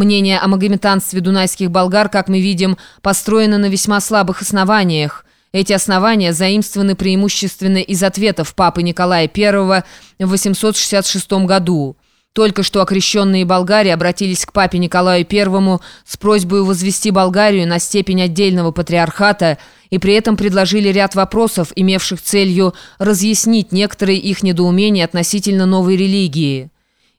Мнение о магометанстве дунайских болгар, как мы видим, построено на весьма слабых основаниях. Эти основания заимствованы преимущественно из ответов папы Николая I в 866 году. Только что окрещенные болгари обратились к папе Николаю I с просьбой возвести Болгарию на степень отдельного патриархата и при этом предложили ряд вопросов, имевших целью разъяснить некоторые их недоумения относительно новой религии.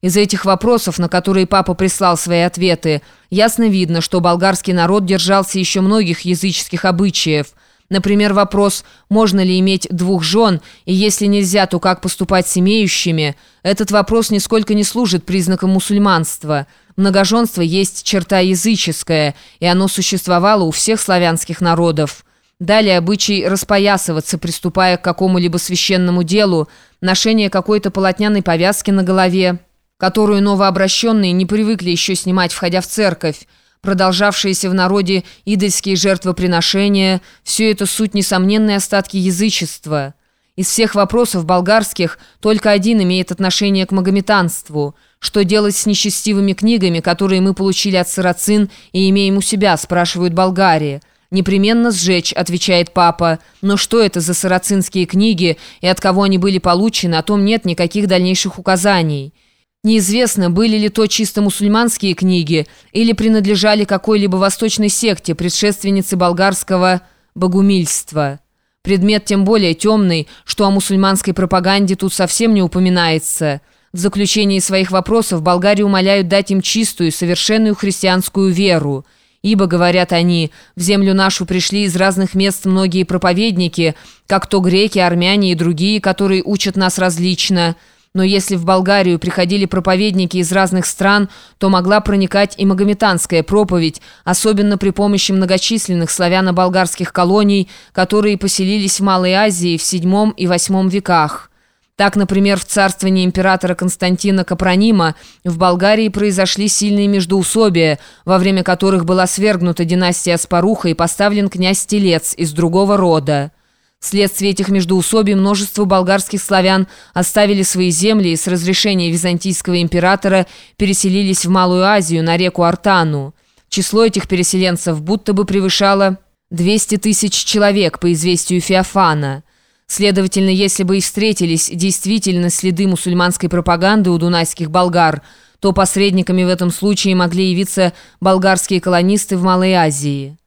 Из этих вопросов, на которые папа прислал свои ответы, ясно видно, что болгарский народ держался еще многих языческих обычаев – Например, вопрос, можно ли иметь двух жен, и если нельзя, то как поступать с имеющими, этот вопрос нисколько не служит признаком мусульманства. Многоженство есть черта языческая, и оно существовало у всех славянских народов. Далее обычай распоясываться, приступая к какому-либо священному делу, ношение какой-то полотняной повязки на голове, которую новообращенные не привыкли еще снимать, входя в церковь, продолжавшиеся в народе идольские жертвоприношения, все это суть несомненные остатки язычества. Из всех вопросов болгарских только один имеет отношение к магометанству. Что делать с нечестивыми книгами, которые мы получили от сарацин и имеем у себя, спрашивают болгарии. «Непременно сжечь», — отвечает папа. «Но что это за сарацинские книги и от кого они были получены, о том нет никаких дальнейших указаний». Неизвестно, были ли то чисто мусульманские книги или принадлежали какой-либо восточной секте, предшественнице болгарского богумильства. Предмет тем более темный, что о мусульманской пропаганде тут совсем не упоминается. В заключении своих вопросов болгари умоляют дать им чистую, совершенную христианскую веру. Ибо, говорят они, в землю нашу пришли из разных мест многие проповедники, как то греки, армяне и другие, которые учат нас различно – но если в Болгарию приходили проповедники из разных стран, то могла проникать и магометанская проповедь, особенно при помощи многочисленных славяно-болгарских колоний, которые поселились в Малой Азии в VII и VIII веках. Так, например, в царствовании императора Константина Капронима в Болгарии произошли сильные междоусобия, во время которых была свергнута династия Спаруха и поставлен князь Телец из другого рода. Вследствие этих междоусобий множество болгарских славян оставили свои земли и с разрешения византийского императора переселились в Малую Азию на реку Артану. Число этих переселенцев будто бы превышало 200 тысяч человек по известию Феофана. Следовательно, если бы и встретились действительно следы мусульманской пропаганды у дунайских болгар, то посредниками в этом случае могли явиться болгарские колонисты в Малой Азии.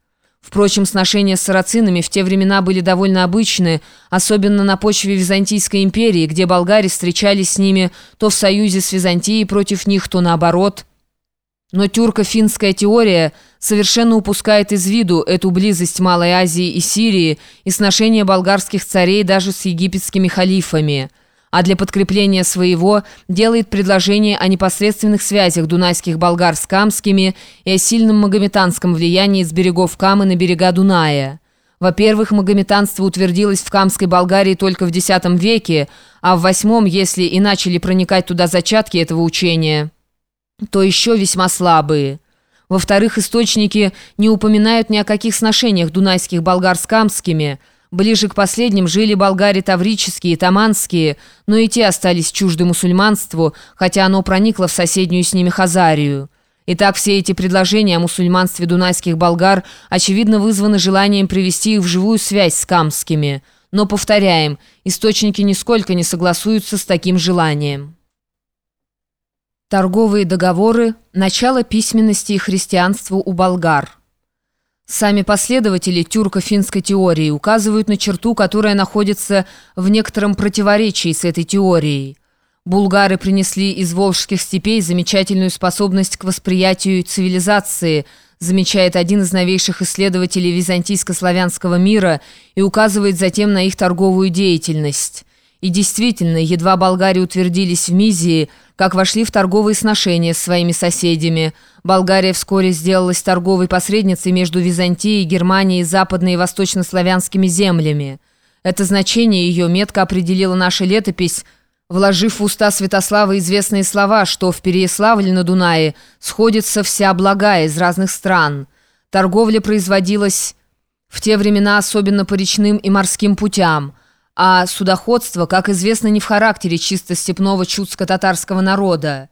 Впрочем, сношения с сарацинами в те времена были довольно обычны, особенно на почве Византийской империи, где болгари встречались с ними то в союзе с Византией против них, то наоборот. Но тюрко-финская теория совершенно упускает из виду эту близость Малой Азии и Сирии и сношения болгарских царей даже с египетскими халифами – а для подкрепления своего делает предложение о непосредственных связях дунайских болгар с камскими и о сильном магометанском влиянии с берегов Камы на берега Дуная. Во-первых, магометанство утвердилось в Камской Болгарии только в X веке, а в VIII, если и начали проникать туда зачатки этого учения, то еще весьма слабые. Во-вторых, источники не упоминают ни о каких сношениях дунайских болгар с камскими – Ближе к последним жили болгари таврические и таманские, но и те остались чужды мусульманству, хотя оно проникло в соседнюю с ними Хазарию. Итак, все эти предложения о мусульманстве дунайских болгар очевидно вызваны желанием привести их в живую связь с камскими. Но, повторяем, источники нисколько не согласуются с таким желанием. Торговые договоры – начало письменности и христианству у болгар – Сами последователи тюрко-финской теории указывают на черту, которая находится в некотором противоречии с этой теорией. Булгары принесли из волжских степей замечательную способность к восприятию цивилизации, замечает один из новейших исследователей византийско-славянского мира и указывает затем на их торговую деятельность. И действительно, едва болгари утвердились в Мизии, как вошли в торговые сношения с своими соседями. Болгария вскоре сделалась торговой посредницей между Византией, Германией, западно- и восточнославянскими землями. Это значение ее метко определила наша летопись, вложив в уста Святослава известные слова, что в Переяславле на Дунае сходится вся благая из разных стран. Торговля производилась в те времена особенно по речным и морским путям – а судоходство, как известно, не в характере чисто степного чудско-татарского народа.